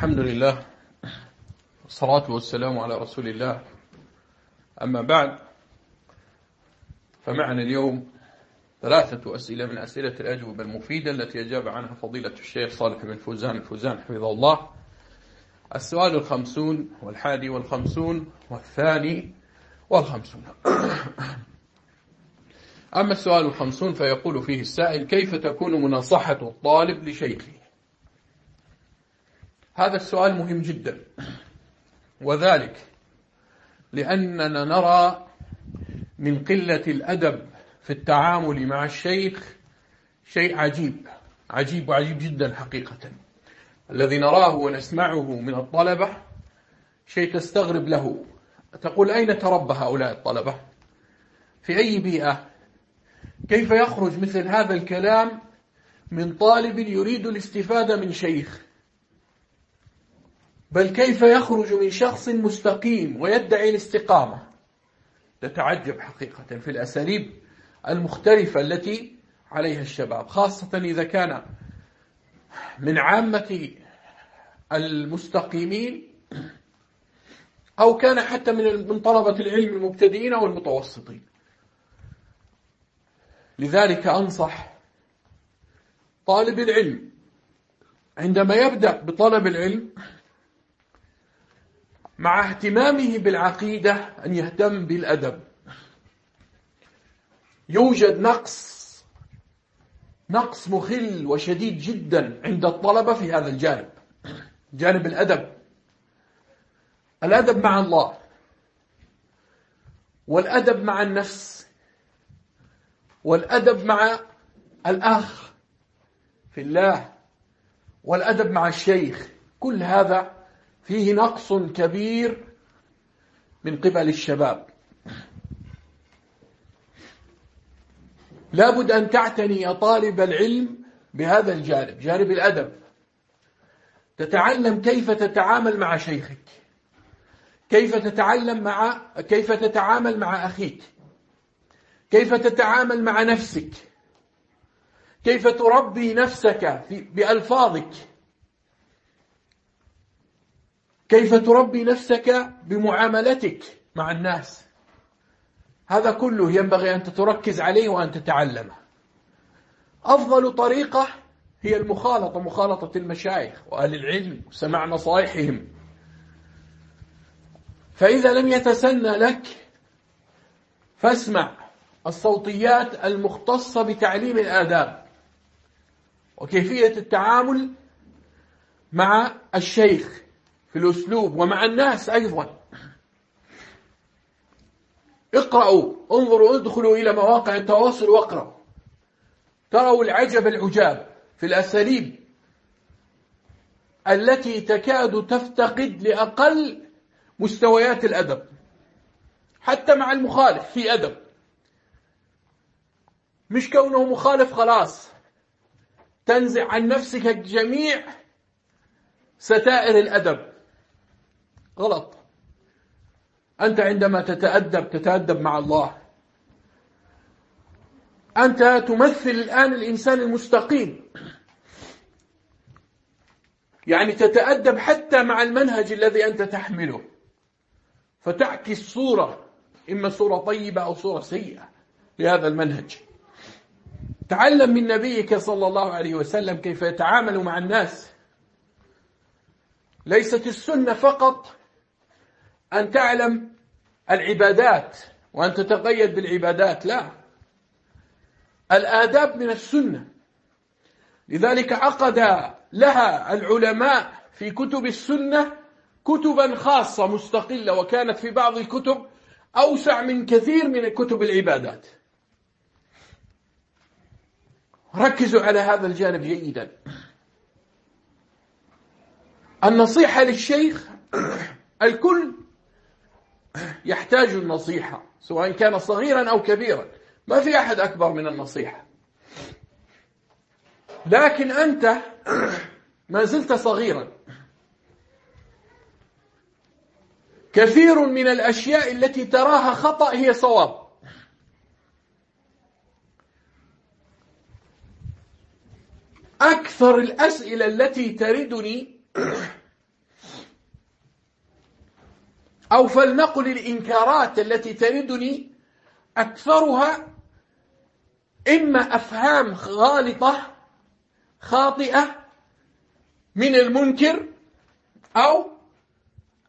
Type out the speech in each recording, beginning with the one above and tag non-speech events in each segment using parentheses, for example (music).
الحمد لله والصلاة والسلام على رسول الله. أما بعد فمعنا اليوم ثلاثة أسئلة من أسئلة الأجوبة المفيدة التي أجاب عنها فضيلة الشيخ صالح بن فوزان الفوزان حفظه الله. السؤال الخمسون والحادي والخمسون والثاني والخمسون. أما السؤال الخمسون فيقول فيه السائل كيف تكون مناصحة الطالب لشيخه؟ هذا السؤال مهم جدا. وذلك لأننا نرى من قلة الأدب في التعامل مع الشيخ شيء عجيب عجيب وعجيب جدا حقيقة. الذي نراه ونسمعه من الطلبة شيء تستغرب له. تقول أين تربى هؤلاء الطلبة؟ في أي بيئة؟ كيف يخرج مثل هذا الكلام من طالب يريد الاستفادة من شيخ؟ بل كيف يخرج من شخص مستقيم ويدعي الاستقامة؟ تتعجب حقيقة في الأساليب المختلفة التي عليها الشباب خاصة إذا كان من عامة المستقيمين أو كان حتى من من طلبة العلم المبتدئين أو المتوسطين. لذلك أنصح طالب العلم عندما يبدأ بطلب العلم مع اهتمامه بالعقيدة أن يهتم بالأدب. يوجد نقص نقص مخل وشديد جدا عند الطلبة في هذا الجانب جانب الأدب. الأدب مع الله والأدب مع النفس والأدب مع الأخ في الله والأدب مع الشيخ. كل هذا فيه نقص كبير من قبل الشباب. لابد أن تعتني يا طالب العلم بهذا الجانب جانب الأدب. تتعلم كيف تتعامل مع شيخك. كيف تتعلم مع كيف تتعامل مع أخيك. كيف تتعامل مع نفسك. كيف تربي نفسك بألفاظك. كيف تربي نفسك بمعاملتك مع الناس؟ هذا كله ينبغي أن تركز عليه وأن تتعلمه. أفضل طريقة هي المخالطة مخالطة المشايخ وأهل العلم وسماع نصائحهم. فإذا لم يتسنى لك فاسمع الصوتيات المختصة بتعليم الآداب وكيفية التعامل مع الشيخ. في الأسلوب ومع الناس أيضا. اقرأوا انظروا ادخلوا إلى مواقع التواصل واقرأوا تروا العجب العجاب في الأساليب التي تكاد تفتقد لأقل مستويات الأدب. حتى مع المخالف في أدب. مش كونه مخالف خلاص. تنزع عن نفسك جميع ستائر الأدب. غلط. أنت عندما تتأدب تتأدب مع الله. أنت تمثل الآن الإنسان المستقيم. يعني تتأدب حتى مع المنهج الذي أنت تحمله. فتعكس صورة إما صورة طيبة أو صورة سيئة لهذا المنهج. تعلم من نبيك صلى الله عليه وسلم كيف يتعامل مع الناس. ليست السنة فقط أن تعلم العبادات وأن تتقيد بالعبادات لا. الآداب من السنة. لذلك عقد لها العلماء في كتب السنة كتبا خاصة مستقلة وكانت في بعض الكتب أوسع من كثير من كتب العبادات. ركزوا على هذا الجانب جيدا. النصيحة للشيخ (clears throat) الكل يحتاج النصيحة سواء كان صغيرا أو كبيرا. ما في أحد أكبر من النصيحة. لكن أنت (clears throat) ما زلت صغيرا. كثير من الأشياء التي تراها خطأ هي صواب. أكثر الأسئلة التي تردني (clears throat) أو فلنقل الإنكارات التي تردني أكثرها إما أفهام غالطة خاطئة من المنكر أو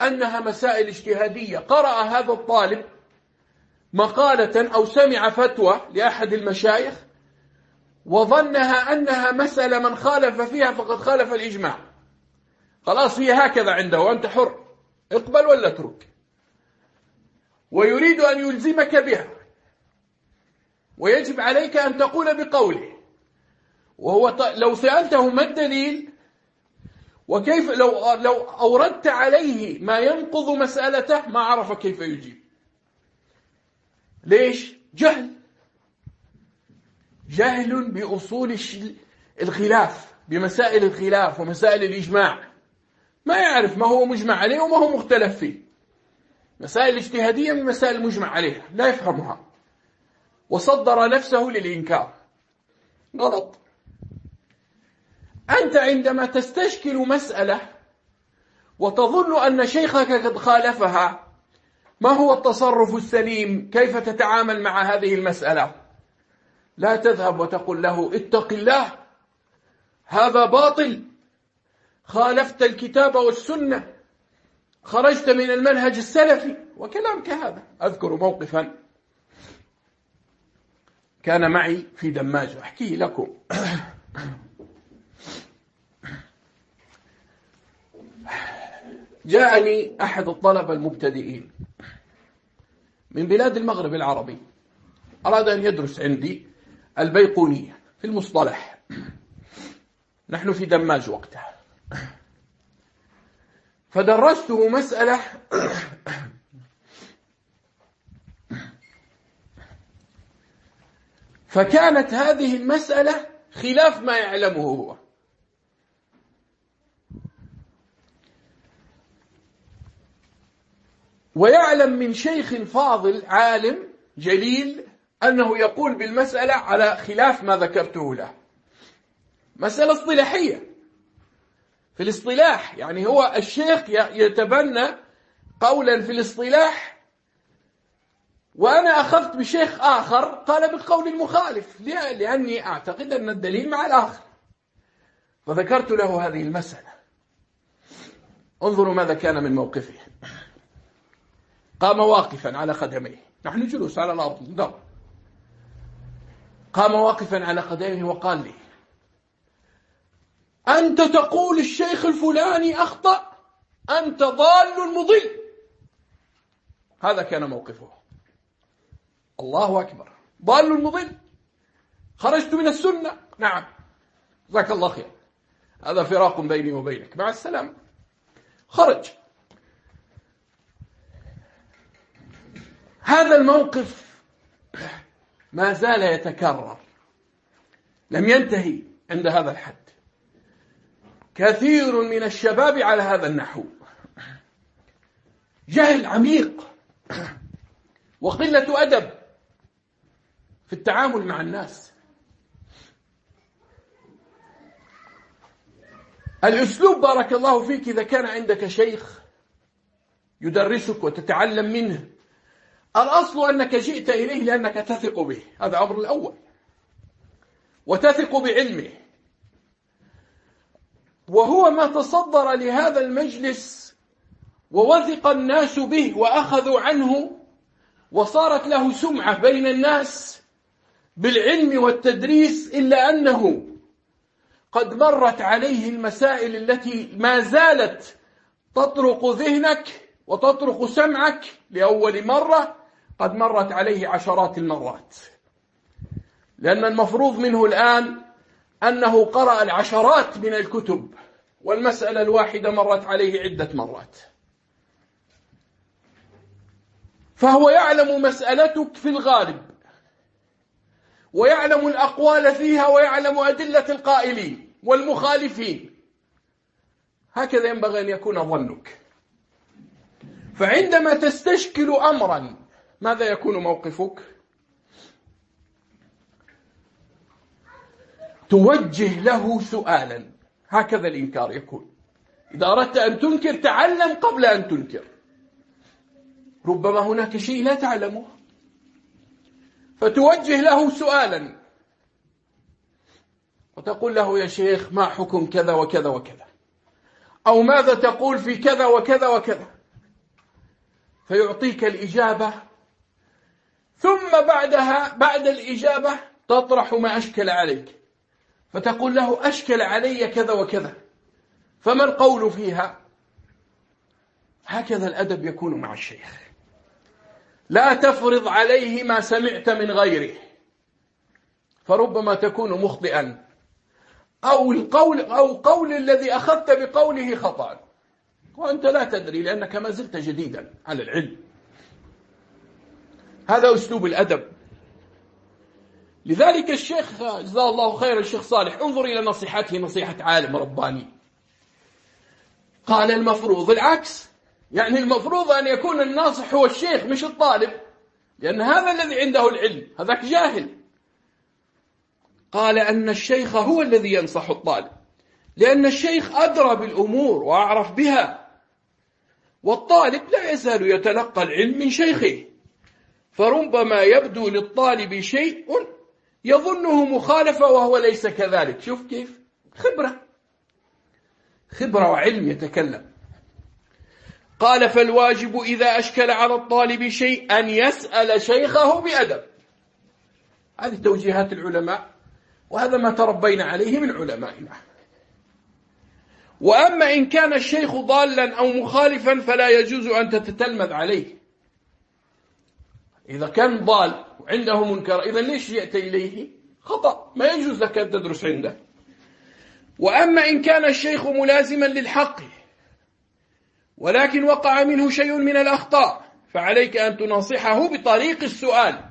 أنها مسائل اجتهادية. قرأ هذا الطالب مقالة أو سمع فتوى لأحد المشايخ وظنها أنها مسألة من خالف فيها فقد خالف الإجماع. خلاص هي هكذا عنده وأنت حر. اقبل ولا اترك. ويريد أن يلزمك بها. ويجب عليك أن تقول بقوله. وهو لو سألته ما الدليل؟ وكيف لو لو أوردت عليه ما ينقض مسألته ما عرف كيف يجيب. ليش؟ جهل. جهل بأصول الخلاف بمسائل الخلاف ومسائل الإجماع. ما يعرف ما هو مجمع عليه وما هو مختلف فيه. مسائل اجتهادية من مسائل مجمع عليها لا يفهمها. وصدر نفسه للإنكار. غلط. أنت عندما تستشكل مسألة وتظن أن شيخك قد خالفها ما هو التصرف السليم؟ كيف تتعامل مع هذه المسألة؟ لا تذهب وتقول له اتق الله هذا باطل. خالفت الكتاب والسنة. خرجت من المنهج السلفي. وكلام كهذا. أذكر موقفا كان معي في دماج. أحكيه لكم. (clears throat) جاءني أحد الطلبة المبتدئين من بلاد المغرب العربي. أراد أن يدرس عندي البيقونية في المصطلح. (clears throat) نحن في دماج وقتها. (clears throat) فدرسته مسألة فكانت هذه المسألة خلاف ما يعلمه هو. ويعلم من شيخ فاضل عالم جليل أنه يقول بالمسألة على خلاف ما ذكرته له. مسألة اصطلاحية. في الاصطلاح. يعني هو الشيخ يتبنى قولا في الاصطلاح. وأنا أخذت بشيخ آخر قال بالقول المخالف. لأني أعتقد أن الدليل مع الآخر. فذكرت له هذه المسألة. انظروا ماذا كان من موقفه. قام واقفا على قدميه نحن جلوس على الأرض. ندر قام واقفا على قدميه وقال لي أنت تقول الشيخ الفلاني أخطأ؟ أنت ضال مضل هذا كان موقفه. الله أكبر. ضال مضل خرجت من السنة. نعم. جزاك الله خير. هذا فراق بيني وبينك. مع السلامة. خرج. هذا الموقف ما زال يتكرر. لم ينتهي عند هذا الحد. كثير من الشباب على هذا النحو. جهل عميق. وقلة أدب في التعامل مع الناس. الأسلوب بارك الله فيك إذا كان عندك شيخ يدرسك وتتعلم منه. الأصل أنك جئت إليه لأنك تثق به. هذا الأمر الأول. وتثق بعلمه. وهو ما تصدر لهذا المجلس ووثق الناس به وأخذوا عنه وصارت له سمعة بين الناس بالعلم والتدريس إلا أنه قد مرت عليه المسائل التي ما زالت تطرق ذهنك وتطرق سمعك لأول مرة قد مرت عليه عشرات المرات. لأن المفروض منه الآن أنه قرأ العشرات من الكتب والمسألة الواحدة مرت عليه عدة مرات. فهو يعلم مسألتك في الغالب ويعلم الأقوال فيها ويعلم أدلة القائلين والمخالفين. هكذا ينبغي أن يكون ظنك. فعندما تستشكل أمرا ماذا يكون موقفك؟ توجه له سؤالا. هكذا الإنكار يكون. إذا أردت أن تنكر تعلم قبل أن تنكر. ربما هناك شيء لا تعلمه. فتوجه له سؤالا. وتقول له يا شيخ ما حكم كذا وكذا وكذا؟ أو ماذا تقول في كذا وكذا وكذا؟ فيعطيك الإجابة. ثم بعدها بعد الإجابة تطرح ما أشكل عليك. فتقول له أشكل علي كذا وكذا. فما القول فيها؟ هكذا الأدب يكون مع الشيخ. لا تفرض عليه ما سمعت من غيره. فربما تكون مخطئا. أو القول أو قول الذي أخذت بقوله خطأ. وأنت لا تدري لأنك ما زلت جديدا على العلم. هذا أسلوب الأدب. لذلك الشيخ جزاه الله خير الشيخ صالح انظر إلى نصيحته نصيحة عالم رباني. قال المفروض العكس. يعني المفروض أن يكون الناصح هو الشيخ مش الطالب. لأن هذا الذي عنده العلم هذاك جاهل. قال أن الشيخ هو الذي ينصح الطالب. لأن الشيخ أدرى بالأمور وأعرف بها. والطالب لا يزال يتلقى العلم من شيخه. فربما يبدو للطالب شيء يظنه مخالفة وهو ليس كذلك. شوف كيف؟ خبرة. خبرة وعلم يتكلم. قال فالواجب إذا أشكل على الطالب شيء أن يسأل شيخه بأدب. هذه توجيهات العلماء وهذا ما تربينا عليه من علمائنا. وأما إن كان الشيخ ضالا أو مخالفا فلا يجوز أن تتتلمذ عليه. إذا كان ضال وعنده منكر. إذا ليش يأتي إليه؟ خطأ. ما يجوز لك أن تدرس عنده. وأما إن كان الشيخ ملازما للحق ولكن وقع منه شيء من الأخطاء فعليك أن تناصحه بطريق السؤال.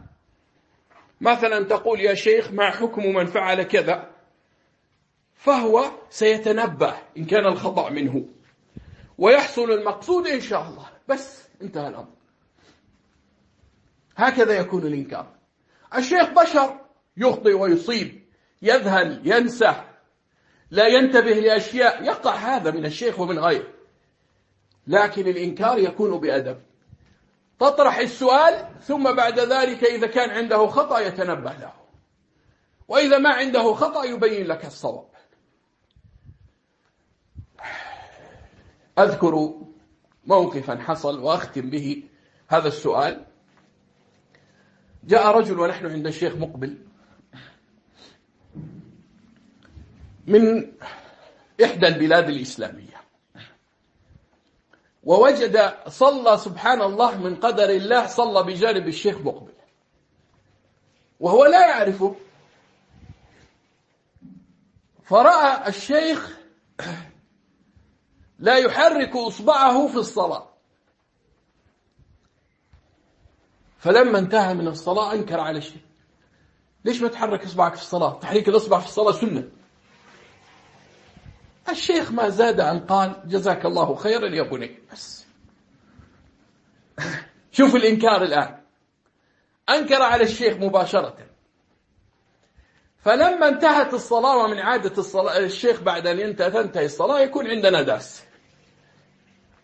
مثلا تقول يا شيخ ما حكم من فعل كذا؟ فهو سيتنبه إن كان الخطأ منه. ويحصل المقصود إن شاء الله. بس انتهى الأمر. هكذا يكون الإنكار. الشيخ بشر يخطئ ويصيب يذهل ينسى لا ينتبه لأشياء. يقع هذا من الشيخ ومن غيره. لكن الإنكار يكون بأدب. تطرح السؤال ثم بعد ذلك إذا كان عنده خطأ يتنبه له. وإذا ما عنده خطأ يبين لك الصواب. أذكر موقفا حصل وأختم به هذا السؤال. جاء رجل ونحن عند الشيخ مقبل من إحدى البلاد الإسلامية. ووجد صلى سبحان الله من قدر الله صلى بجانب الشيخ مقبل. وهو لا يعرفه. فرأى الشيخ لا يحرك إصبعه في الصلاة. فلما انتهى من الصلاة أنكر على الشيخ ليش ما تحرك إصبعك في الصلاة؟ تحريك الإصبع في الصلاة سنة. الشيخ ما زاد أن قال جزاك الله خيرا يا بني. بس. (laughs) شوف الإنكار الآن. أنكر على الشيخ مباشرة. فلما انتهت الصلاة ومن عادة الصلاة الشيخ بعد أن تنتهي الصلاة يكون عندنا درس.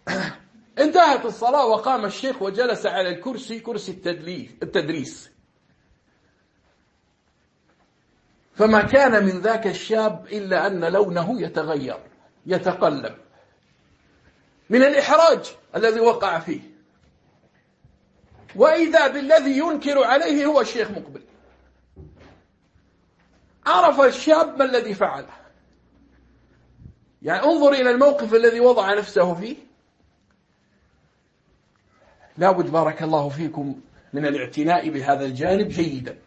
(laughs) انتهت الصلاة وقام الشيخ وجلس على الكرسي كرسي التدريس. فما كان من ذاك الشاب إلا أن لونه يتغير يتقلب. من الإحراج الذي وقع فيه. وإذا بالذي ينكر عليه هو الشيخ مقبل. عرف الشاب ما الذي فعله. يعني انظر إلى الموقف الذي وضع نفسه فيه. لابد بارك الله فيكم من الاعتناء بهذا الجانب جيدا.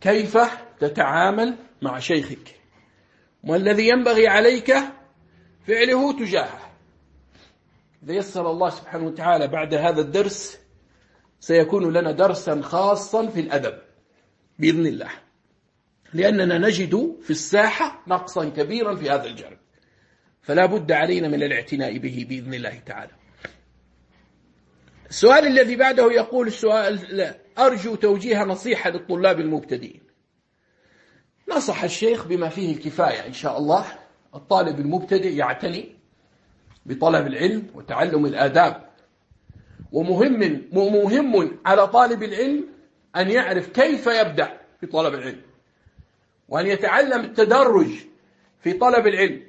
كيف تتعامل مع شيخك؟ والذي ينبغي عليك فعله تجاهه. إذا يسر الله سبحانه وتعالى بعد هذا الدرس سيكون لنا درسا خاصا في الأدب بإذن الله. لأننا نجد في الساحة نقصا كبيرا في هذا الجانب. فلا بد علينا من الاعتناء به بإذن الله تعالى. السؤال الذي بعده يقول السؤال لا أرجو توجيه نصيحة للطلاب المبتدئين. نصح الشيخ بما فيه الكفاية إن شاء الله. الطالب المبتدئ يعتني بطلب العلم وتعلم الآداب. ومهم مهم على طالب العلم أن يعرف كيف يبدأ في طلب العلم. وأن يتعلم التدرج في طلب العلم.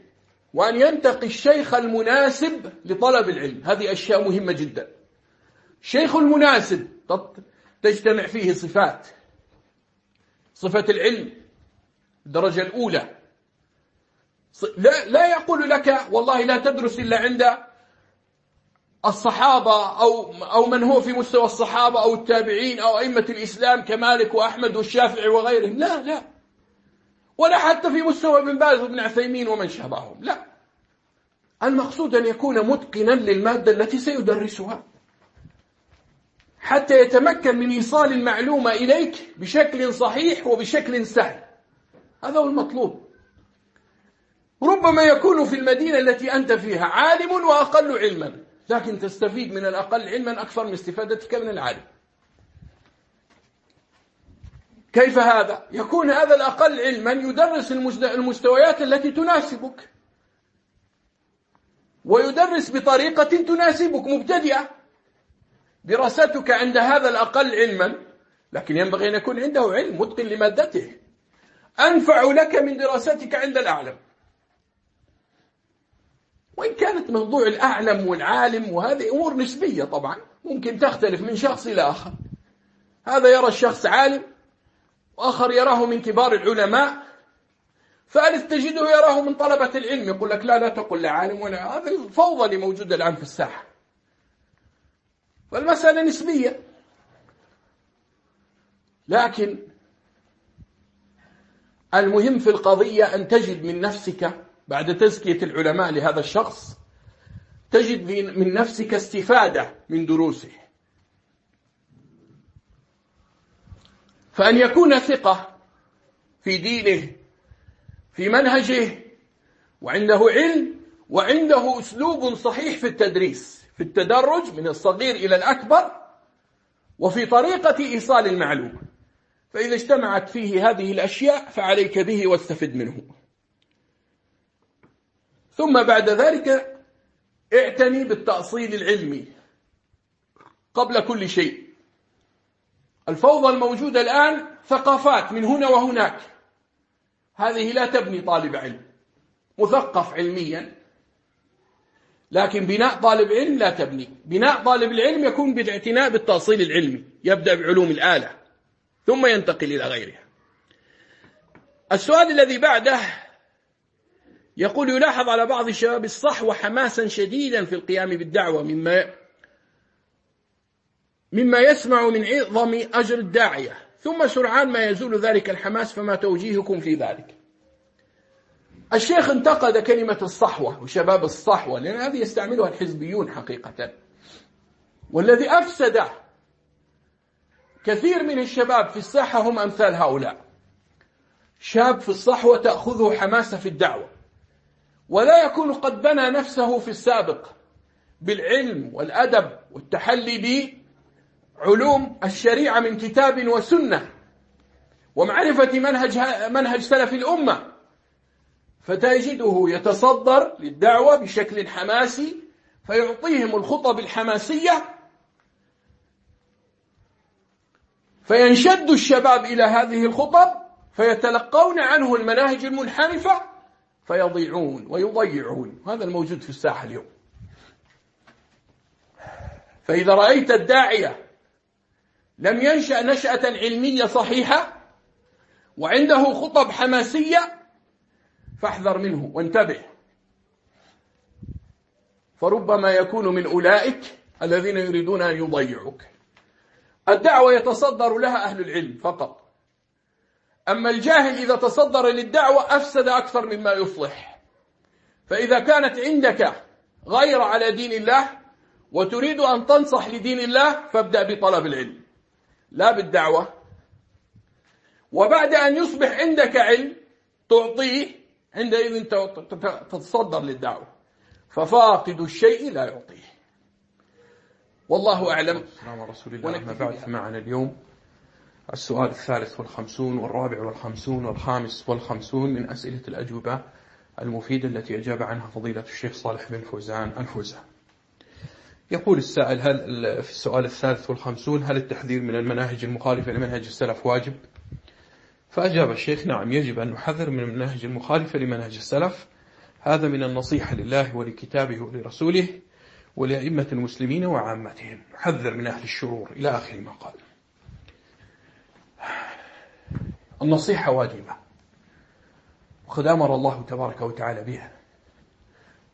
وأن ينتقي الشيخ المناسب لطلب العلم. هذه أشياء مهمة جدا. الشيخ المناسب. تجتمع فيه صفات. صفة العلم. الدرجة الأولى. لا, لا يقول لك والله لا تدرس إلا عند الصحابة أو, أو من هو في مستوى الصحابة أو التابعين أو أئمة الإسلام كمالك وأحمد والشافعي وغيرهم. لا لا. ولا حتى في مستوى ابن باز وابن عثيمين ومن شابههم. لا. المقصود أن يكون متقنا للمادة التي سيدرسها. حتى يتمكن من إيصال المعلومة إليك بشكل صحيح وبشكل سهل. هذا هو المطلوب. ربما يكون في المدينة التي أنت فيها عالم وأقل علما لكن تستفيد من الأقل علما أكثر من استفادتك من العالم. كيف هذا؟ يكون هذا الأقل علما يدرس المستويات التي تناسبك. ويدرس بطريقة تناسبك مبتدئة. دراستك عند هذا الأقل علما لكن ينبغي أن يكون عنده علم متقن لمادته. أنفع لك من دراستك عند الأعلم. وإن كانت موضوع الأعلم والعالم وهذه أمور نسبية طبعا ممكن تختلف من شخص إلى آخر. هذا يرى الشخص عالم وآخر يراه من كبار العلماء. ثالث تجده يراه من طلبة العلم يقول لك لا لا تقل لعالم ولا هذه الفوضى اللي موجودة الآن في الساحة. فالمسألة نسبية. لكن المهم في القضية أن تجد من نفسك بعد تزكية العلماء لهذا الشخص تجد من نفسك استفادة من دروسه. فأن يكون ثقة في دينه في منهجه وعنده علم وعنده أسلوب صحيح في التدريس. في التدرج من الصغير إلى الأكبر وفي طريقة إيصال المعلومة فإذا اجتمعت فيه هذه الأشياء فعليك به واستفد منه. ثم بعد ذلك اعتني بالتأصيل العلمي قبل كل شيء. الفوضى الموجودة الآن ثقافات من هنا وهناك. هذه لا تبني طالب علم. مثقف علميا. لكن بناء طالب علم لا تبني. بناء طالب العلم يكون بالاعتناء بالتأصيل العلمي يبدأ بعلوم الآلة ثم ينتقل إلى غيرها. السؤال الذي بعده يقول يلاحظ على بعض الشباب الصحوة حماسا شديدا في القيام بالدعوة مما مما يسمع من عظم أجر الداعية ثم سرعان ما يزول ذلك الحماس فما توجيهكم في ذلك؟ الشيخ انتقد كلمة الصحوة وشباب الصحوة لأن هذه يستعملها الحزبيون حقيقة. والذي أفسد كثير من الشباب في الساحة هم أمثال هؤلاء. شاب في الصحوة تأخذه حماسة في الدعوة ولا يكون قد بنى نفسه في السابق بالعلم والأدب والتحلي بعلوم الشريعة من كتاب وسنة ومعرفة منهج منهج سلف الأمة. فتجده يتصدر للدعوة بشكل حماسي فيعطيهم الخطب الحماسية فينشد الشباب إلى هذه الخطب فيتلقون عنه المناهج المنحرفة فيضيعون ويضيعون. هذا الموجود في الساحة اليوم. فإذا رأيت الداعية لم ينشأ نشأة علمية صحيحة وعنده خطب حماسية فاحذر منه وانتبه. فربما يكون من أولئك الذين يريدون أن يضيعوك. الدعوة يتصدر لها أهل العلم فقط. أما الجاهل إذا تصدر للدعوة أفسد أكثر مما يصلح فإذا كانت عندك غير على دين الله وتريد أن تنصح لدين الله فابدأ بطلب العلم لا بالدعوة. وبعد أن يصبح عندك علم تعطيه عندئذ تتصدر للدعوة. ففاقد الشيء لا يعطيه. والله أعلم. السلام رسول الله. أما بعد فمعنا اليوم السؤال الثالث والخمسون والرابع والخمسون والخامس والخمسون من أسئلة الأجوبة المفيدة التي أجاب عنها فضيلة الشيخ صالح بن فوزان الفوزان. يقول السائل هل في السؤال الثالث والخمسون هل التحذير من المناهج المخالفة لمنهج السلف واجب؟ فأجاب الشيخ نعم يجب أن نحذر من المناهج المخالفة لمنهج السلف. هذا من النصيحة لله ولكتابه ولرسوله ولأئمة المسلمين وعامتهم. حذر من أهل الشرور. إلى آخر ما قال. النصيحة واجبة. وقد أمر الله تبارك وتعالى بها.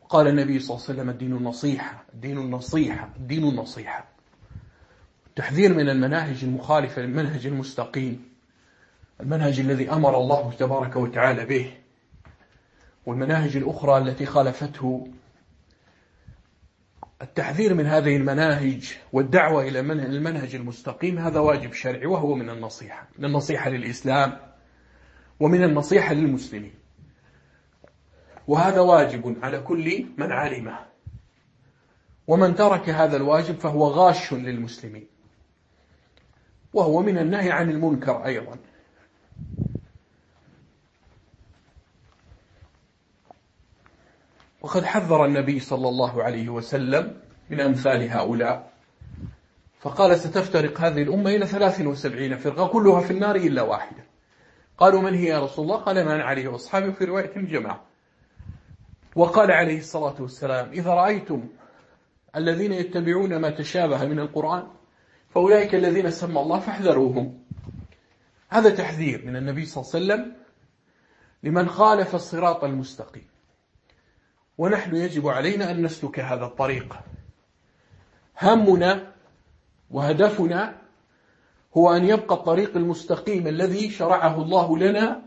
قال النبي صلى الله عليه وسلم الدين النصيحة الدين النصيحة الدين النصيحة. التحذير من المناهج المخالفة للمنهج المستقيم. المنهج الذي أمر الله تبارك وتعالى به والمناهج الأخرى التي خالفته. التحذير من هذه المناهج والدعوة إلى المنهج المستقيم هذا واجب شرعي وهو من النصيحة من النصيحة للإسلام ومن النصيحة للمسلمين. وهذا واجب على كل من علمه. ومن ترك هذا الواجب فهو غاش للمسلمين. وهو من النهي عن المنكر أيضا. وقد حذر النبي صلى الله عليه وسلم من أمثال هؤلاء. فقال ستفترق هذه الأمة إلى 73 فرقة كلها في النار إلا واحدة. قالوا من هي يا رسول الله؟ قال من عليه وأصحابه في رواية الجماعة. وقال عليه الصلاة والسلام إذا رأيتم الذين يتبعون ما تشابه من القرآن فأولئك الذين سمى الله فاحذروهم. هذا تحذير من النبي صلى الله عليه وسلم لمن خالف الصراط المستقيم. ونحن يجب علينا أن نسلك هذا الطريق. همنا وهدفنا هو أن يبقى الطريق المستقيم الذي شرعه الله لنا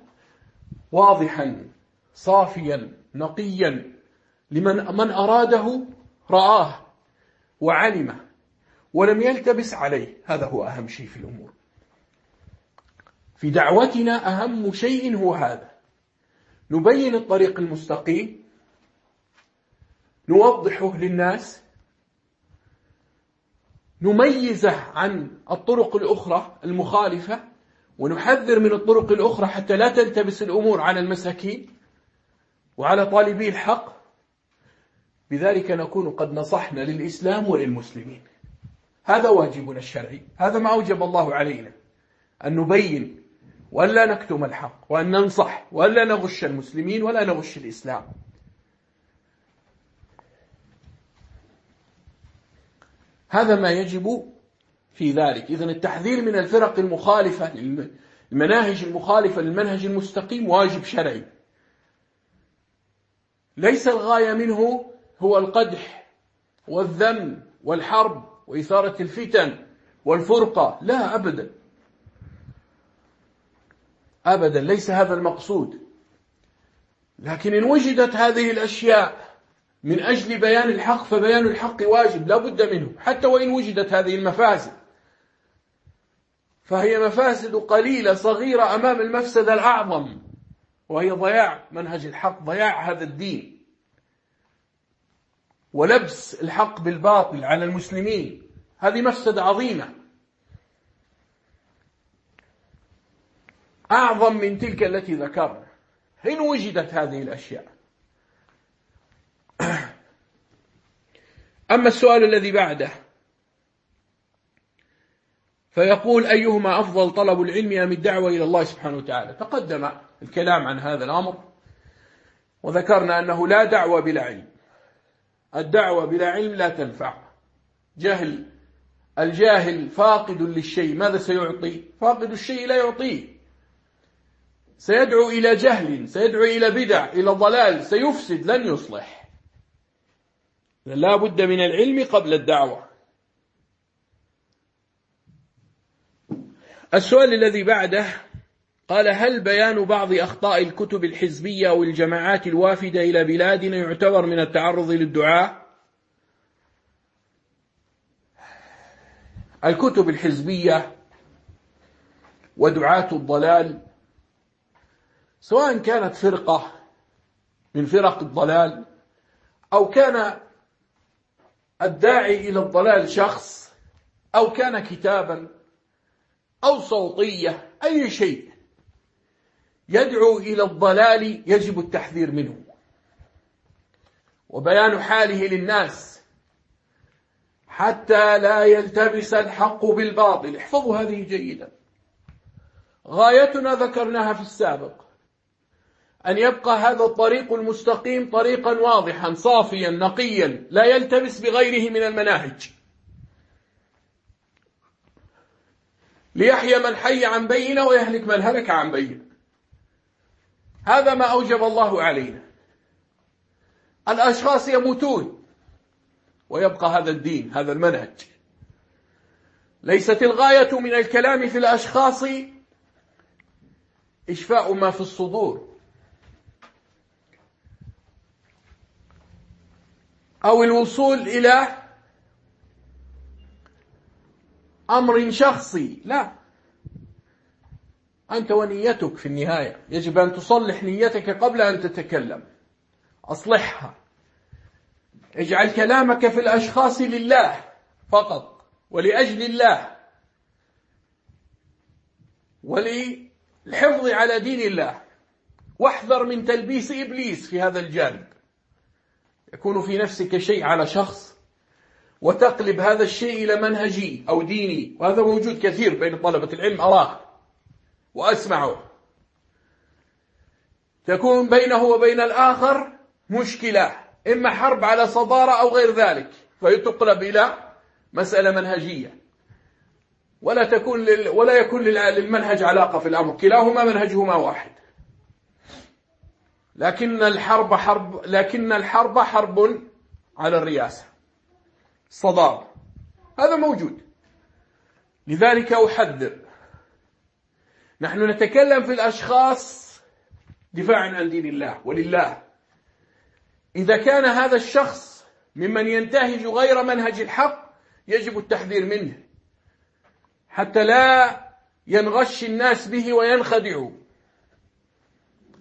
واضحا صافيا نقيا لمن من أراده رآه وعلمه ولم يلتبس عليه. هذا هو أهم شيء في الأمور. في دعوتنا أهم شيء هو هذا. نبين الطريق المستقيم نوضحه للناس. نميزه عن الطرق الأخرى المخالفة ونحذر من الطرق الأخرى حتى لا تلتبس الأمور على المساكين وعلى طالبي الحق. بذلك نكون قد نصحنا للإسلام وللمسلمين. هذا واجبنا الشرعي. هذا ما أوجب الله علينا. أن نبين وأن لا نكتم الحق وأن ننصح وأن لا نغش المسلمين ولا نغش الإسلام. هذا ما يجب في ذلك. إذا التحذير من الفرق المخالفة المناهج المخالفة للمنهج المستقيم واجب شرعي. ليس الغاية منه هو القدح والذم والحرب وإثارة الفتن والفرقة. لا أبدا. أبدا ليس هذا المقصود. لكن إن وجدت هذه الأشياء من أجل بيان الحق فبيان الحق واجب لا بد منه حتى وإن وجدت هذه المفاسد. فهي مفاسد قليلة صغيرة أمام المفسدة الأعظم وهي ضياع منهج الحق ضياع هذا الدين. ولبس الحق بالباطل على المسلمين هذه مفسدة عظيمة. أعظم من تلك التي ذكرنا. إن وجدت هذه الأشياء أما السؤال الذي بعده فيقول أيهما أفضل طلب العلم أم الدعوة إلى الله سبحانه وتعالى؟ تقدم الكلام عن هذا الأمر وذكرنا أنه لا دعوة بلا علم. الدعوة بلا علم لا تنفع. جهل الجاهل فاقد للشيء. ماذا سيعطي؟ فاقد الشيء لا يعطيه. سيدعو إلى جهل سيدعو إلى بدع إلى ضلال سيفسد لن يصلح. لا بد من العلم قبل الدعوة. السؤال الذي بعده قال هل بيان بعض أخطاء الكتب الحزبية والجماعات الوافدة إلى بلادنا يعتبر من التعرض للدعاء؟ الكتب الحزبية ودعاة الضلال سواء كانت فرقة من فرق الضلال أو كان الداعي إلى الضلال شخص أو كان كتابا أو صوتية أي شيء يدعو إلى الضلال يجب التحذير منه. وبيان حاله للناس حتى لا يلتبس الحق بالباطل. احفظوا هذه جيدا. غايتنا ذكرناها في السابق. أن يبقى هذا الطريق المستقيم طريقا واضحا صافيا نقيا لا يلتبس بغيره من المناهج. ليحيى من حي عن بينة ويهلك من هلك عن بينة. هذا ما أوجب الله علينا. الأشخاص يموتون ويبقى هذا الدين هذا المنهج. ليست الغاية من الكلام في الأشخاص إشفاء ما في الصدور. أو الوصول إلى أمر شخصي. لا. أنت ونيتك في النهاية. يجب أن تصلح نيتك قبل أن تتكلم. أصلحها. اجعل كلامك في الأشخاص لله فقط ولأجل الله وللحفظ على دين الله. واحذر من تلبيس إبليس في هذا الجانب. يكون في نفسك شيء على شخص وتقلب هذا الشيء إلى منهجي أو ديني. وهذا موجود كثير بين طلبة العلم. أراه وأسمعه. تكون بينه وبين الآخر مشكلة إما حرب على صدارة أو غير ذلك فيتقلب إلى مسألة منهجية. ولا تكون لل... ولا يكون للمنهج علاقة في الأمر. كلاهما منهجهما واحد. لكن الحرب حرب لكن الحرب حرب على الرئاسة. صدارة هذا موجود. لذلك أحذر. نحن نتكلم في الأشخاص دفاعا عن دين الله ولله. إذا كان هذا الشخص ممن ينتهج غير منهج الحق يجب التحذير منه. حتى لا ينغش الناس به وينخدعوا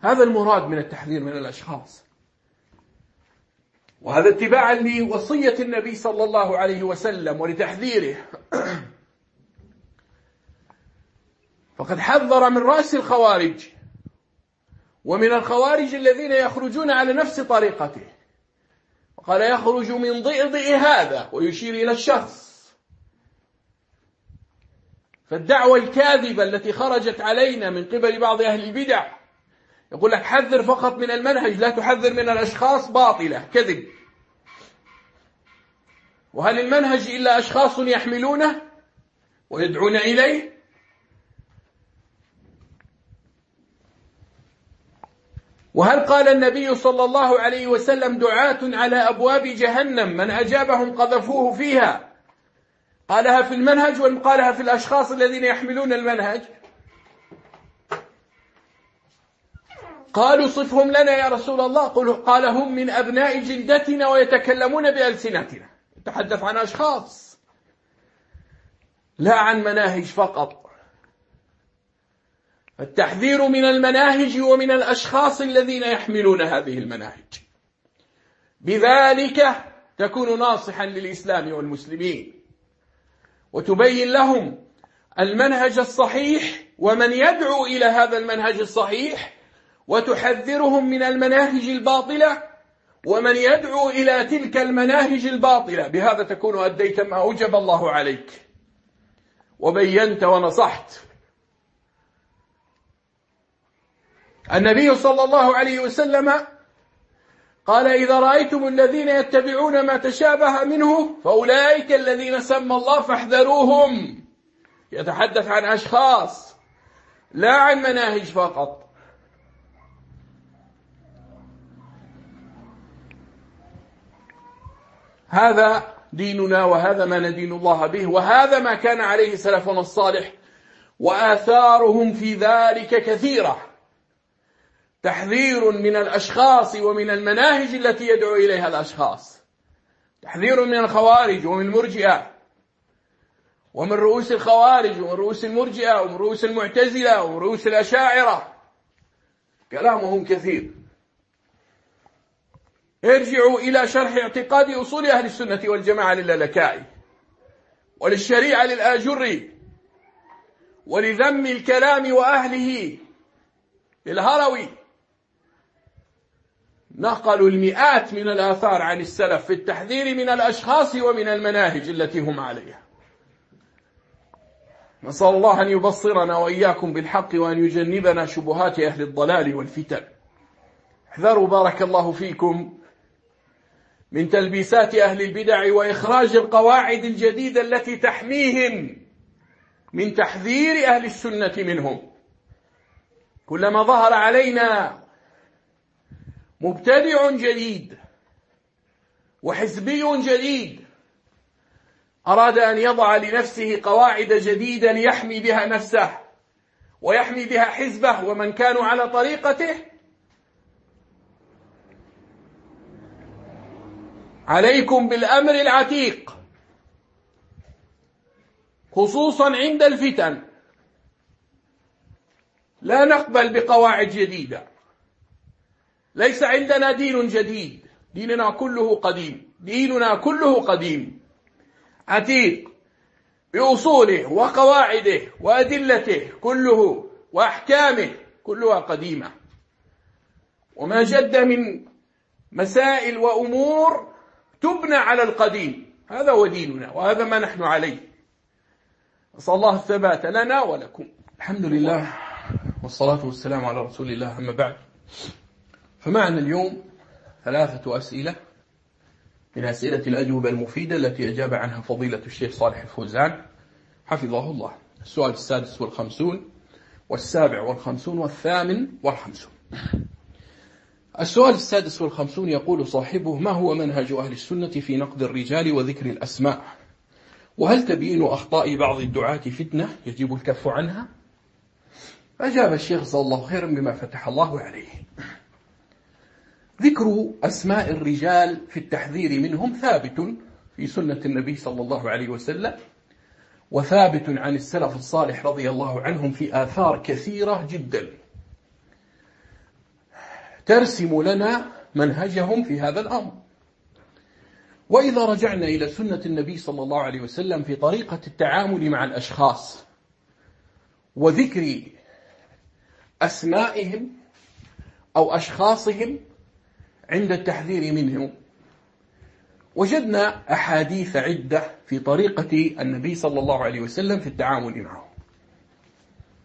هذا المراد من التحذير من الأشخاص. وهذا اتباعا لوصية النبي صلى الله عليه وسلم ولتحذيره. (clears throat) فقد حذر من رأس الخوارج ومن الخوارج الذين يخرجون على نفس طريقته. وقال يخرج من ضئضئ هذا ويشير إلى الشخص. فالدعوة الكاذبة التي خرجت علينا من قبل بعض أهل البدع يقول لك حذر فقط من المنهج لا تحذر من الأشخاص باطلة كذب. وهل المنهج إلا أشخاص يحملونه ويدعون إليه؟ وهل قال النبي صلى الله عليه وسلم دعاة على أبواب جهنم من أجابهم قذفوه فيها؟ قالها في المنهج وقالها في الأشخاص الذين يحملون المنهج. قالوا صفهم لنا يا رسول الله. قال هم من أبناء جلدتنا ويتكلمون بألسنتنا. تحدث عن أشخاص. لا عن مناهج فقط. التحذير من المناهج ومن الأشخاص الذين يحملون هذه المناهج. بذلك تكون ناصحا للإسلام والمسلمين. وتبين لهم المنهج الصحيح ومن يدعو إلى هذا المنهج الصحيح وتحذرهم من المناهج الباطلة ومن يدعو إلى تلك المناهج الباطلة. بهذا تكون أديت ما أوجب الله عليك. وبينت ونصحت. النبي صلى الله عليه وسلم قال إذا رأيتم الذين يتبعون ما تشابه منه فأولئك الذين سمى الله فاحذروهم. يتحدث عن أشخاص لا عن مناهج فقط. هذا ديننا وهذا ما ندين الله به وهذا ما كان عليه سلفنا الصالح وآثارهم في ذلك كثيرة. تحذير من الأشخاص ومن المناهج التي يدعو إليها الأشخاص. تحذير من الخوارج ومن المرجئة. ومن رؤوس الخوارج ومن رؤوس المرجئة ومن رؤوس المعتزلة ومن رؤوس الأشاعرة. كلامهم كثير. ارجعوا إلى شرح اعتقاد أصول أهل السنة والجماعة للالكائي وللشريعة للآجري ولذم الكلام وأهله للهروي. نقلوا المئات من الآثار عن السلف في التحذير من الأشخاص ومن المناهج التي هم عليها. نسأل الله أن يبصرنا وإياكم بالحق وأن يجنبنا شبهات أهل الضلال والفتن. احذروا بارك الله فيكم. من تلبيسات أهل البدع وإخراج القواعد الجديدة التي تحميهم من تحذير أهل السنة منهم. كلما ظهر علينا مبتدع جديد وحزبي جديد أراد أن يضع لنفسه قواعد جديدة ليحمي بها نفسه ويحمي بها حزبه ومن كانوا على طريقته عليكم بالأمر العتيق. خصوصا عند الفتن. لا نقبل بقواعد جديدة. ليس عندنا دين جديد. ديننا كله قديم. ديننا كله قديم. عتيق. بأصوله وقواعده وأدلته كله وأحكامه كلها قديمة. وما جد من مسائل وأمور تبنى على القديم. هذا هو ديننا وهذا ما نحن عليه. نسأل الله الثبات لنا ولكم. الحمد لله والصلاة والسلام على رسول الله. أما بعد فمعنا اليوم ثلاثة أسئلة من أسئلة الأجوبة المفيدة التي أجاب عنها فضيلة الشيخ صالح الفوزان. حفظه الله. السؤال السادس والخمسون والسابع والخمسون والثامن والخمسون. السؤال السادس والخمسون يقول صاحبه ما هو منهج أهل السنة في نقد الرجال وذكر الأسماء؟ وهل تبين أخطاء بعض الدعاة فتنة يجب الكف عنها؟ أجاب الشيخ صلى الله خيرا بما فتح الله عليه. ذكر أسماء الرجال في التحذير منهم ثابت في سنة النبي صلى الله عليه وسلم وثابت عن السلف الصالح رضي الله عنهم في آثار كثيرة جدا. ترسم لنا منهجهم في هذا الأمر. وإذا رجعنا إلى سنة النبي صلى الله عليه وسلم في طريقة التعامل مع الأشخاص وذكر أسمائهم أو أشخاصهم عند التحذير منهم وجدنا أحاديث عدة في طريقة النبي صلى الله عليه وسلم في التعامل معهم.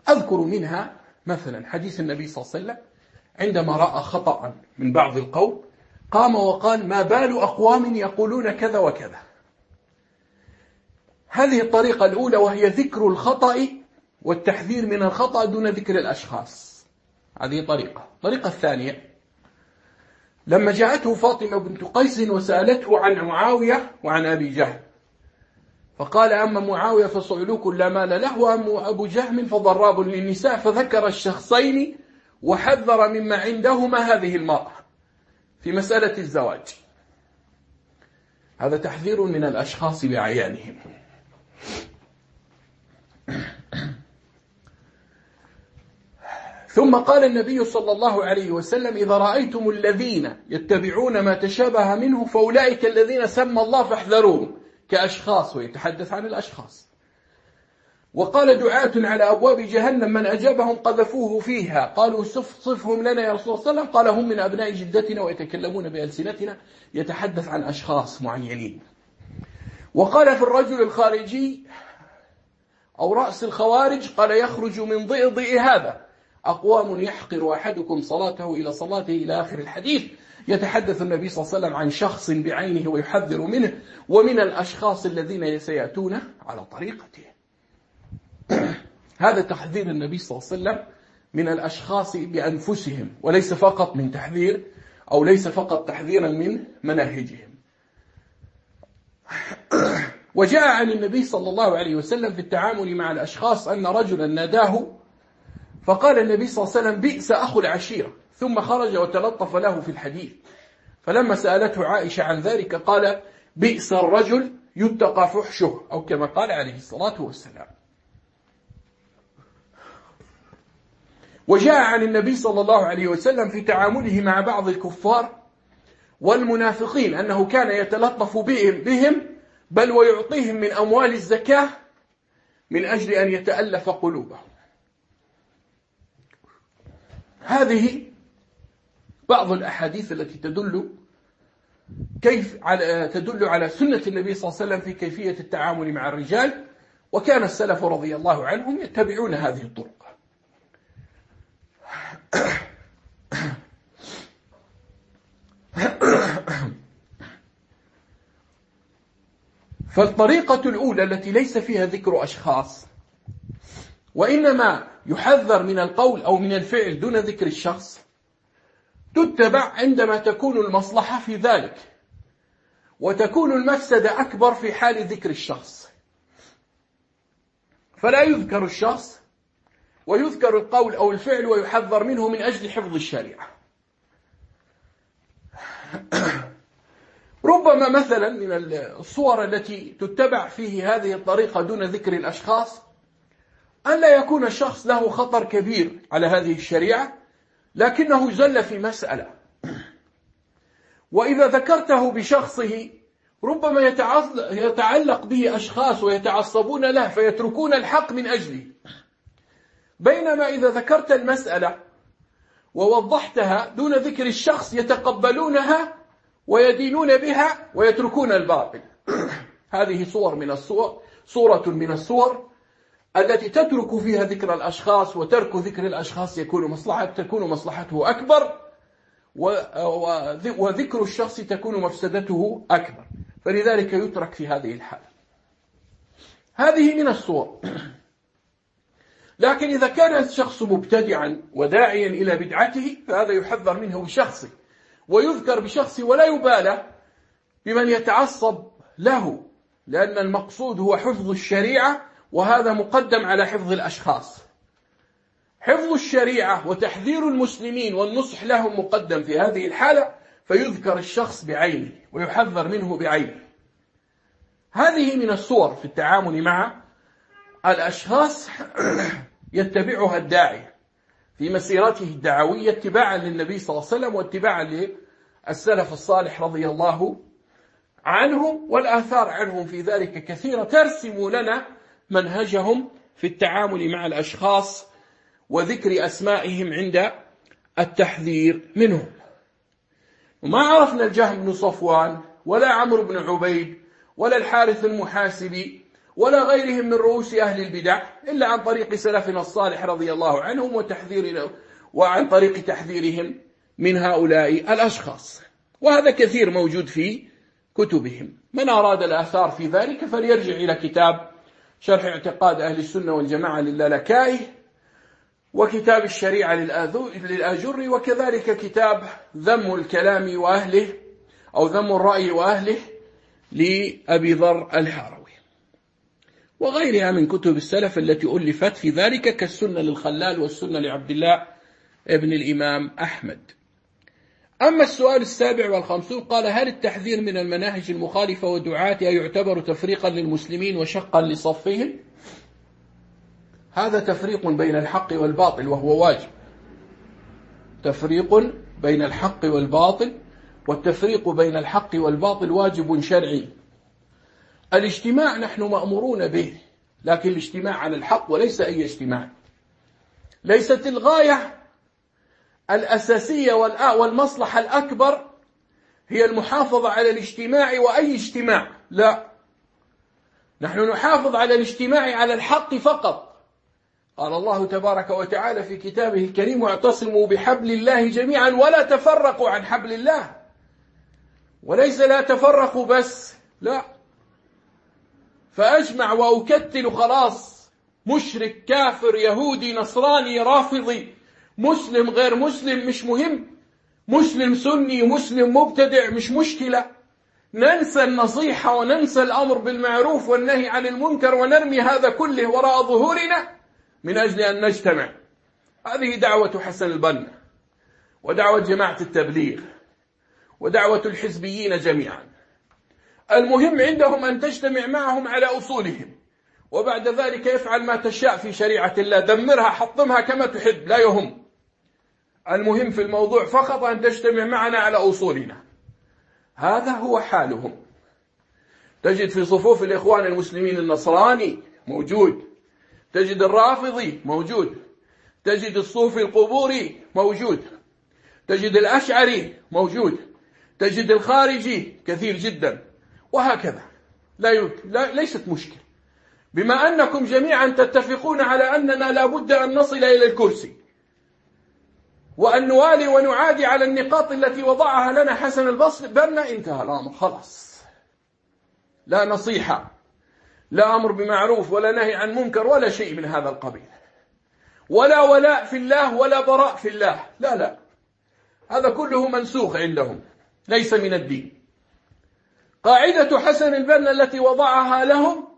أذكر منها مثلا حديث النبي صلى الله عليه وسلم عندما رأى خطأ من بعض القوم قام وقال ما بال أقوام يقولون كذا وكذا. هذه الطريقة الأولى وهي ذكر الخطأ والتحذير من الخطأ دون ذكر الأشخاص. هذه طريقة. الطريقة الثانية لما جاءته فاطمة بنت قيس وسألته عن معاوية وعن أبي جهل فقال أما معاوية فصعلوك لا مال له وأما أبو جهم فضراب للنساء فذكر الشخصين وحذر مما عندهما هذه المرأة في مسألة الزواج. هذا تحذير من الأشخاص بعيانهم ثم قال النبي صلى الله عليه وسلم إذا رأيتم الذين يتبعون ما تشابه منه فأولئك الذين سمى الله فاحذروهم. كأشخاص ويتحدث عن الأشخاص. وقال دعاة على أبواب جهنم من أجابهم قذفوه فيها. قالوا صف صفهم لنا يا رسول الله صلى الله عليه وسلم. قال هم من أبناء جدتنا ويتكلمون بألسنتنا. يتحدث عن أشخاص معينين. وقال في الرجل الخارجي أو رأس الخوارج قال يخرج من ضئضئ هذا. أقوام يحقر أحدكم صلاته إلى صلاته إلى آخر الحديث. يتحدث النبي صلى الله عليه وسلم عن شخص بعينه ويحذر منه. ومن الأشخاص الذين سيأتون على طريقته. (coughs) هذا تحذير النبي صلى الله عليه وسلم من الأشخاص بأنفسهم وليس فقط من تحذير أو ليس فقط تحذيرا من مناهجهم. (coughs) وجاء عن النبي صلى الله عليه وسلم في التعامل مع الأشخاص أن رجلا ناداه فقال النبي صلى الله عليه وسلم بئس أخو العشيرة. ثم خرج وتلطف له في الحديث. فلما سألته عائشة عن ذلك قال بئس الرجل يتقى فحشه. أو كما قال عليه الصلاة والسلام. وجاء عن النبي صلى الله عليه وسلم في تعامله مع بعض الكفار والمنافقين أنه كان يتلطف بهم, بل ويعطيهم من أموال الزكاة من أجل أن يتألف قلوبهم. هذه بعض الأحاديث التي تدل كيف على تدل على سنة النبي صلى الله عليه وسلم في كيفية التعامل مع الرجال وكان السلف رضي الله عنهم يتبعون هذه الطرق. (coughs) فالطريقة الأولى التي ليس فيها ذكر أشخاص وإنما يحذر من القول أو من الفعل دون ذكر الشخص تتبع عندما تكون المصلحة في ذلك وتكون المفسدة أكبر في حال ذكر الشخص. فلا يذكر الشخص ويذكر القول أو الفعل ويحذر منه من أجل حفظ الشريعة. ربما مثلا من الصور التي تتبع فيه هذه الطريقة دون ذكر الأشخاص أن لا يكون الشخص له خطر كبير على هذه الشريعة لكنه زل في مسألة. وإذا ذكرته بشخصه ربما يتعلق به أشخاص ويتعصبون له فيتركون الحق من أجله. بينما إذا ذكرت المسألة ووضحتها دون ذكر الشخص يتقبلونها ويدينون بها ويتركون الباطل. (clears throat) هذه صور من الصور صورة من الصور التي تترك فيها ذكر الأشخاص وترك ذكر الأشخاص يكون مصلحة تكون مصلحته أكبر وذكر الشخص تكون مفسدته أكبر. فلذلك يترك في هذه الحالة. هذه من الصور. (clears throat) لكن إذا كان الشخص مبتدعا وداعيا إلى بدعته فهذا يحذر منه بشخصه ويذكر بشخصه ولا يبالى بمن يتعصب له لأن المقصود هو حفظ الشريعة وهذا مقدم على حفظ الأشخاص. حفظ الشريعة وتحذير المسلمين والنصح لهم مقدم في هذه الحالة فيذكر الشخص بعينه ويحذر منه بعينه. هذه من الصور في التعامل مع الأشخاص. (clears throat) يتبعها الداعية في مسيرته الدعوية اتباعا للنبي صلى الله عليه وسلم واتباعا للسلف الصالح رضي الله عنهم والآثار عنهم في ذلك كثيرة. ترسم لنا منهجهم في التعامل مع الأشخاص وذكر أسمائهم عند التحذير منهم. وما عرفنا الجهم بن صفوان ولا عمرو بن عبيد ولا الحارث المحاسبي ولا غيرهم من رؤوس أهل البدع إلا عن طريق سلفنا الصالح رضي الله عنهم وتحذير وعن طريق تحذيرهم من هؤلاء الأشخاص. وهذا كثير موجود في كتبهم. من أراد الآثار في ذلك فليرجع إلى كتاب شرح اعتقاد أهل السنة والجماعة للالكائي وكتاب الشريعة للآجري وكذلك كتاب ذم الكلام وأهله أو ذم الرأي وأهله لأبي ذر الحاروي وغيرها من كتب السلف التي ألفت في ذلك كالسنة للخلال والسنة لعبد الله ابن الإمام أحمد. أما السؤال السابع والخمسون قال هل التحذير من المناهج المخالفة ودعاتها يعتبر تفريقا للمسلمين وشقا لصفهم؟ هذا تفريق بين الحق والباطل وهو واجب. تفريق بين الحق والباطل والتفريق بين الحق والباطل واجب شرعي. الاجتماع نحن مأمورون به لكن الاجتماع على الحق وليس أي اجتماع. ليست الغاية الأساسية والمصلحة الأكبر هي المحافظة على الاجتماع وأي اجتماع. لا. نحن نحافظ على الاجتماع على الحق فقط. قال الله تبارك وتعالى في كتابه الكريم واعتصموا بحبل الله جميعا ولا تفرقوا عن حبل الله. وليس لا تفرقوا بس لا. فأجمع وأكتل خلاص. مشرك كافر يهودي نصراني رافضي. مسلم غير مسلم مش مهم. مسلم سني مسلم مبتدع مش مشكلة. ننسى النصيحة وننسى الأمر بالمعروف والنهي عن المنكر ونرمي هذا كله وراء ظهورنا من أجل أن نجتمع. هذه دعوة حسن البنا ودعوة جماعة التبليغ ودعوة الحزبيين جميعا. المهم عندهم أن تجتمع معهم على أصولهم. وبعد ذلك يفعل ما تشاء في شريعة الله. دمرها حطمها كما تحب لا يهم. المهم في الموضوع فقط أن تجتمع معنا على أصولنا. هذا هو حالهم. تجد في صفوف الإخوان المسلمين النصراني موجود. تجد الرافضي موجود. تجد الصوفي القبوري موجود. تجد الأشعري موجود. تجد الخارجي كثير جدا. وهكذا. لا, يمكن. لا ليست مشكلة. بما أنكم جميعا تتفقون على أننا لا بد أن نصل إلى الكرسي. وأن نوالي ونعادي على النقاط التي وضعها لنا حسن البصري بلنا انتهى الأمر. خلاص. لا نصيحة لا أمر بمعروف ولا نهي عن منكر ولا شيء من هذا القبيل. ولا ولاء في الله ولا براء في الله. لا لا. هذا كله منسوخ عندهم. ليس من الدين. قاعدة حسن البنا التي وضعها لهم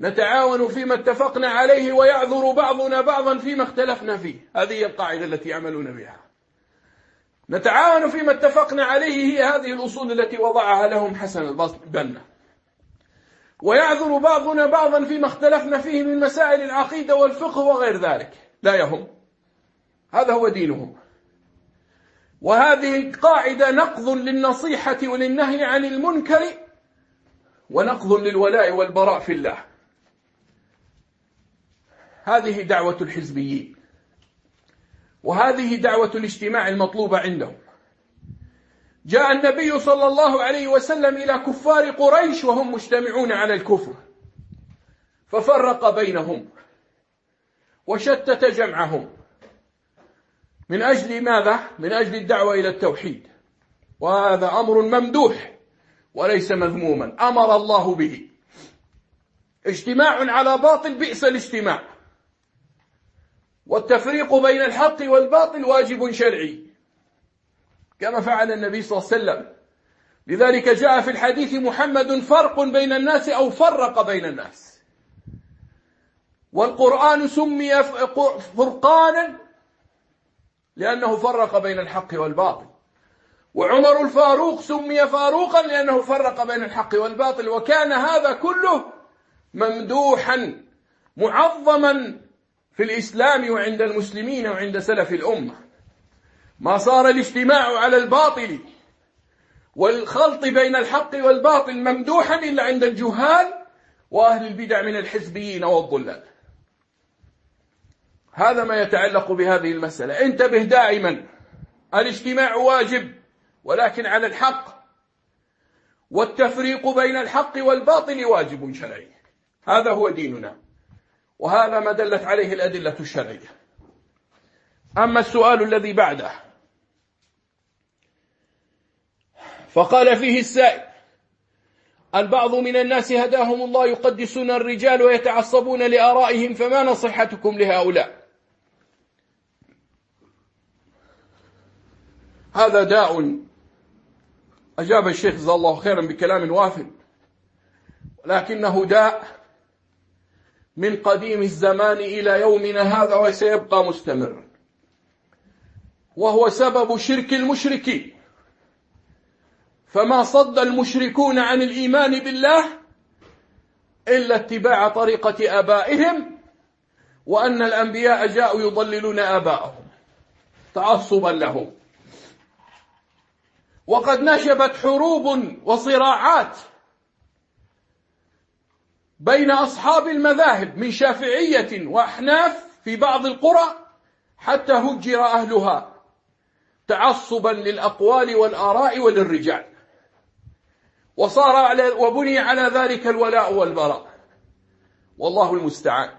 نتعاون فيما اتفقنا عليه ويعذر بعضنا بعضا فيما اختلفنا فيه. هذه هي القاعدة التي يعملون بها. نتعاون فيما اتفقنا عليه هي هذه الأصول التي وضعها لهم حسن البنا. ويعذر بعضنا بعضا فيما اختلفنا فيه من مسائل العقيدة والفقه وغير ذلك. لا يهم. هذا هو دينهم. وهذه القاعدة نقض للنصيحة وللنهي عن المنكر ونقض للولاء والبراء في الله. هذه دعوة الحزبيين. وهذه دعوة الاجتماع المطلوبة عندهم. جاء النبي صلى الله عليه وسلم إلى كفار قريش وهم مجتمعون على الكفر. ففرق بينهم. وشتت جمعهم. من أجل ماذا؟ من أجل الدعوة إلى التوحيد. وهذا أمر ممدوح. وليس مذموما. أمر الله به. اجتماع على باطل بئس الاجتماع. والتفريق بين الحق والباطل واجب شرعي. كما فعل النبي صلى الله عليه وسلم. لذلك جاء في الحديث محمد فرق بين الناس أو فرق بين الناس. والقرآن سمي فرقانا لأنه فرق بين الحق والباطل. وعمر الفاروق سمي فاروقا لأنه فرق بين الحق والباطل وكان هذا كله ممدوحا معظما في الإسلام وعند المسلمين وعند سلف الأمة. ما صار الاجتماع على الباطل والخلط بين الحق والباطل ممدوحا إلا عند الجهال وأهل البدع من الحزبيين والضلال. هذا ما يتعلق بهذه المسألة. انتبه دائما الاجتماع واجب. ولكن على الحق. والتفريق بين الحق والباطل واجب شرعي. هذا هو ديننا. وهذا ما دلت عليه الأدلة الشرعية. أما السؤال الذي بعده فقال فيه السائل البعض من الناس هداهم الله يقدسون الرجال ويتعصبون لآرائهم فما نصيحتكم لهؤلاء؟ هذا داء أجاب الشيخ جزاه الله خيرا بكلام وافٍ. لكنه داء من قديم الزمان إلى يومنا هذا وسيبقى مستمرا. وهو سبب شرك المشركين. فما صد المشركون عن الإيمان بالله إلا اتباع طريقة آبائهم وأن الأنبياء جاءوا يضللون آباءهم تعصبا لهم. وقد نشبت حروب وصراعات بين أصحاب المذاهب من شافعية وأحناف في بعض القرى حتى هجر أهلها تعصبا للأقوال والآراء وللرجال. وصار على وبني على ذلك الولاء والبراء. والله المستعان.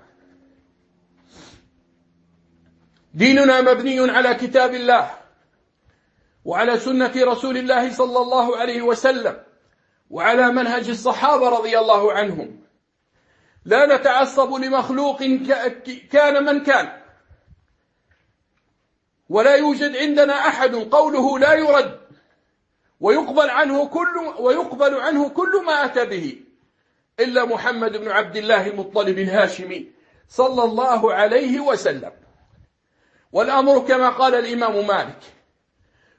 ديننا مبني على كتاب الله. وعلى سنة رسول الله صلى الله عليه وسلم وعلى منهج الصحابة رضي الله عنهم. لا نتعصب لمخلوق كان من كان. ولا يوجد عندنا أحد قوله لا يرد ويقبل عنه كل ويقبل عنه كل ما أتى به إلا محمد بن عبد الله المطلب الهاشمي صلى الله عليه وسلم. والأمر كما قال الإمام مالك.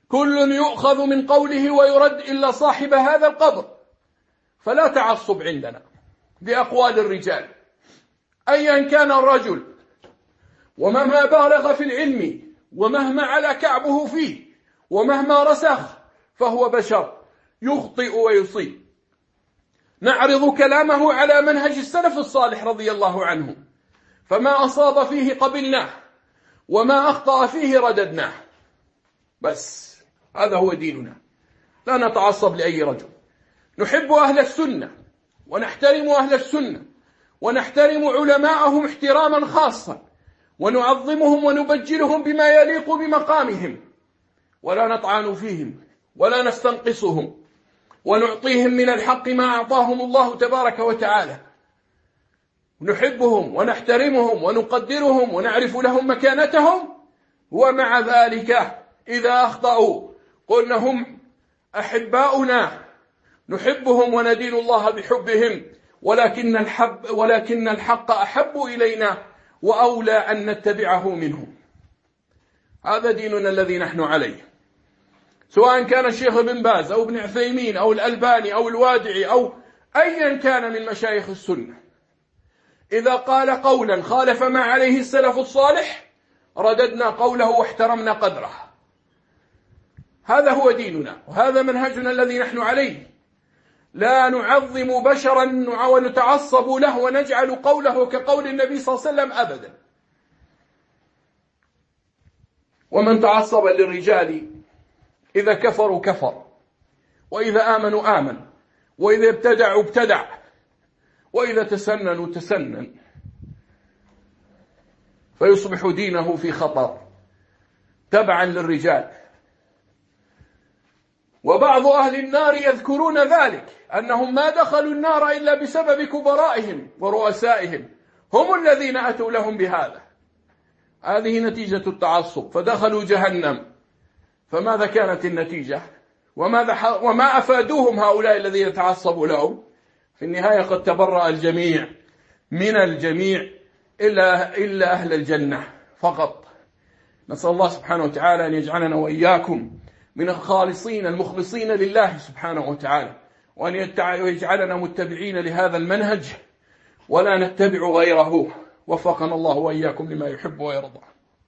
كل يؤخذ من قوله ويرد إلا صاحب هذا القبر. فلا تعصب عندنا بأقوال الرجال. أيا كان الرجل ومهما بالغ في العلم ومهما على كعبه فيه ومهما رسخ فهو بشر يخطئ ويصيب. نعرض كلامه على منهج السلف الصالح رضي الله عنه. فما أصاب فيه قبلناه وما أخطأ فيه رددناه. بس. هذا هو ديننا. لا نتعصب لأي رجل. نحب أهل السنة ونحترم أهل السنة ونحترم علماءهم احتراما خاصا ونعظمهم ونبجلهم بما يليق بمقامهم. ولا نطعن فيهم ولا نستنقصهم ونعطيهم من الحق ما أعطاهم الله تبارك وتعالى. نحبهم ونحترمهم ونقدرهم ونعرف لهم مكانتهم ومع ذلك إذا أخطأوا قلنا هم أحباؤنا نحبهم وندين الله بحبهم ولكن الحب ولكن الحق أحب إلينا وأولى أن نتبعه منهم. هذا ديننا الذي نحن عليه. سواء كان الشيخ ابن باز أو ابن عثيمين أو الألباني أو الوادعي أو أيا كان من مشايخ السنة. إذا قال قولا خالف ما عليه السلف الصالح رددنا قوله واحترمنا قدره. هذا هو ديننا وهذا منهجنا الذي نحن عليه. لا نعظم بشرا ونتعصب له ونجعل قوله كقول النبي صلى الله عليه وسلم أبدا. ومن تعصب للرجال إذا كفروا كفر وإذا آمنوا آمن وإذا ابتدعوا ابتدع وإذا تسننوا تسنن. فيصبح دينه في خطر تبعا للرجال. وبعض أهل النار يذكرون ذلك أنهم ما دخلوا النار إلا بسبب كبرائهم ورؤسائهم هم الذين أتوا لهم بهذا. هذه نتيجة التعصب فدخلوا جهنم. فماذا كانت النتيجة؟ وماذا وما أفادوهم هؤلاء الذين تعصبوا لهم؟ في النهاية قد تبرأ الجميع من الجميع إلا, إلا أهل الجنة فقط. نسأل الله سبحانه وتعالى أن يجعلنا وإياكم من الخالصين المخلصين لله سبحانه وتعالى. وأن يجعلنا متبعين لهذا المنهج ولا نتبع غيره. وفقنا الله وإياكم لما يحب ويرضى.